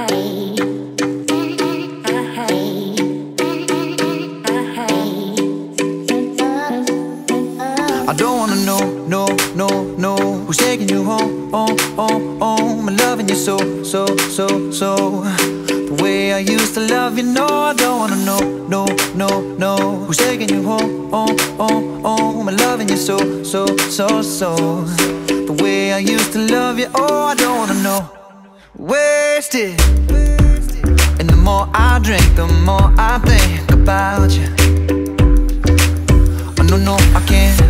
I don't wanna know, no, no, no Who's taking you home, home, home, home I'm loving you so, so, so, so. The way I used to love you, no I don't wanna know, no, no, no Who's taking you home, home, home, home I'm loving you so, so, so, so. The way I used to love you, oh I don't wanna know Wasted. And the more I drink, the more I think about you. Oh no, no, I can't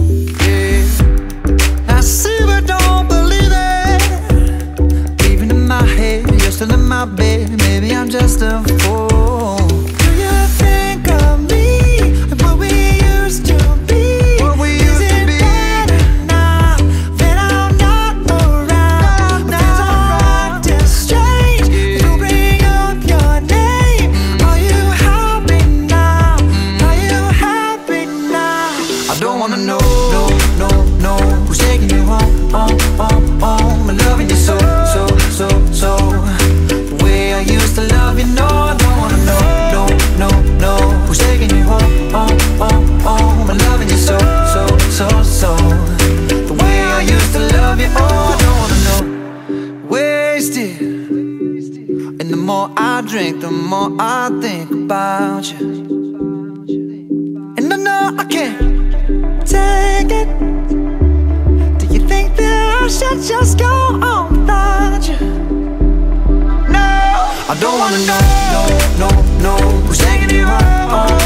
Bed. Maybe I'm just a fool. The way I used to love you, oh I don't wanna know Wasted And the more I drink, the more I think about you And I know I can't take it. Do you think that I should just go on without you? No, I don't wanna know, no, no, no. Who's taking you home,